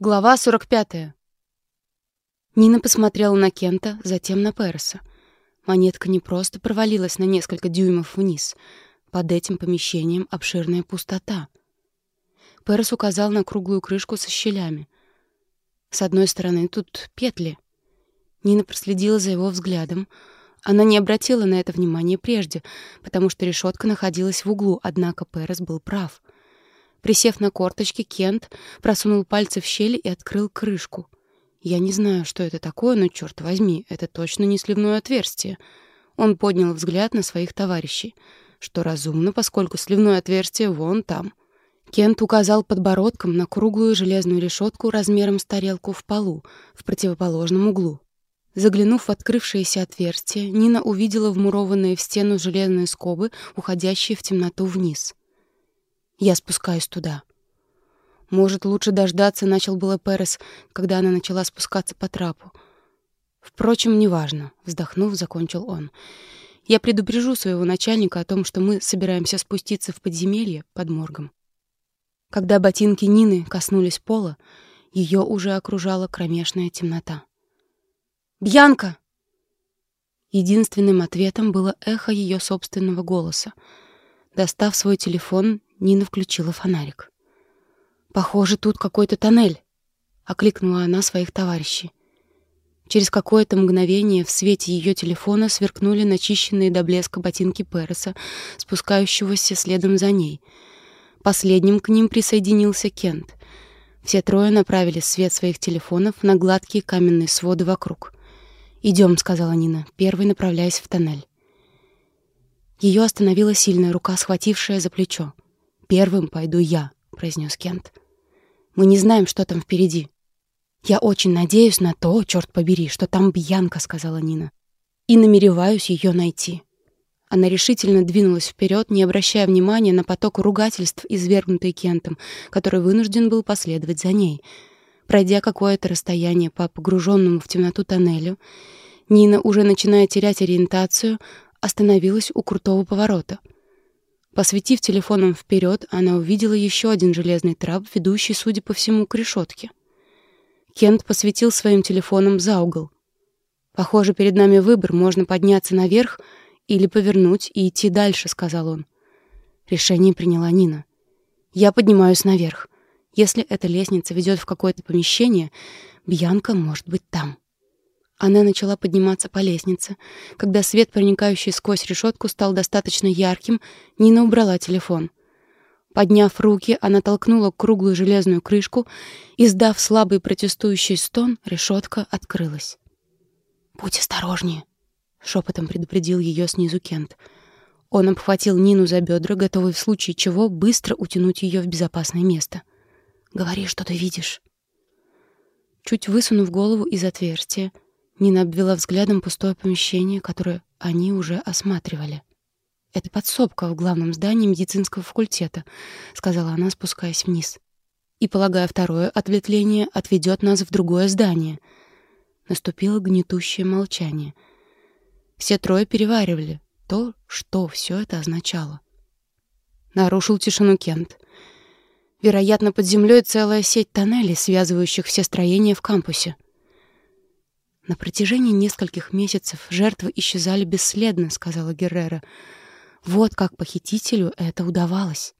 Глава 45. Нина посмотрела на Кента, затем на Переса. Монетка не просто провалилась на несколько дюймов вниз. Под этим помещением обширная пустота. Перес указал на круглую крышку со щелями. С одной стороны тут петли. Нина проследила за его взглядом. Она не обратила на это внимания прежде, потому что решетка находилась в углу, однако Перес был прав — Присев на корточки, Кент просунул пальцы в щель и открыл крышку. Я не знаю, что это такое, но, черт возьми, это точно не сливное отверстие. Он поднял взгляд на своих товарищей, что разумно, поскольку сливное отверстие вон там. Кент указал подбородком на круглую железную решетку размером с тарелку в полу, в противоположном углу. Заглянув в открывшееся отверстие, Нина увидела вмурованные в стену железные скобы, уходящие в темноту вниз. Я спускаюсь туда. Может, лучше дождаться, начал было Перес, когда она начала спускаться по трапу. Впрочем, неважно, вздохнув, закончил он. Я предупрежу своего начальника о том, что мы собираемся спуститься в подземелье под моргом. Когда ботинки Нины коснулись пола, ее уже окружала кромешная темнота. «Бьянка!» Единственным ответом было эхо ее собственного голоса. Достав свой телефон, Нина включила фонарик. «Похоже, тут какой-то тоннель», — окликнула она своих товарищей. Через какое-то мгновение в свете ее телефона сверкнули начищенные до блеска ботинки Переса, спускающегося следом за ней. Последним к ним присоединился Кент. Все трое направили свет своих телефонов на гладкие каменные своды вокруг. «Идем», — сказала Нина, первой направляясь в тоннель. Ее остановила сильная рука, схватившая за плечо. «Первым пойду я», — произнес Кент. «Мы не знаем, что там впереди». «Я очень надеюсь на то, черт побери, что там Бьянка», — сказала Нина. «И намереваюсь ее найти». Она решительно двинулась вперед, не обращая внимания на поток ругательств, извергнутый Кентом, который вынужден был последовать за ней. Пройдя какое-то расстояние по погруженному в темноту тоннелю, Нина, уже начиная терять ориентацию, остановилась у крутого поворота — Посветив телефоном вперед, она увидела еще один железный трап, ведущий, судя по всему, к решетке. Кент посветил своим телефоном за угол. «Похоже, перед нами выбор. Можно подняться наверх или повернуть и идти дальше», — сказал он. Решение приняла Нина. «Я поднимаюсь наверх. Если эта лестница ведет в какое-то помещение, Бьянка может быть там». Она начала подниматься по лестнице. Когда свет, проникающий сквозь решетку, стал достаточно ярким, Нина убрала телефон. Подняв руки, она толкнула круглую железную крышку, и, сдав слабый протестующий стон, решетка открылась. «Будь осторожнее», — шепотом предупредил ее снизу Кент. Он обхватил Нину за бедра, готовый в случае чего быстро утянуть ее в безопасное место. «Говори, что ты видишь». Чуть высунув голову из отверстия, Нина обвела взглядом пустое помещение, которое они уже осматривали. «Это подсобка в главном здании медицинского факультета», — сказала она, спускаясь вниз. «И, полагая, второе ответвление отведет нас в другое здание». Наступило гнетущее молчание. Все трое переваривали то, что все это означало. Нарушил тишину Кент. Вероятно, под землей целая сеть тоннелей, связывающих все строения в кампусе. «На протяжении нескольких месяцев жертвы исчезали бесследно», — сказала Геррера. «Вот как похитителю это удавалось».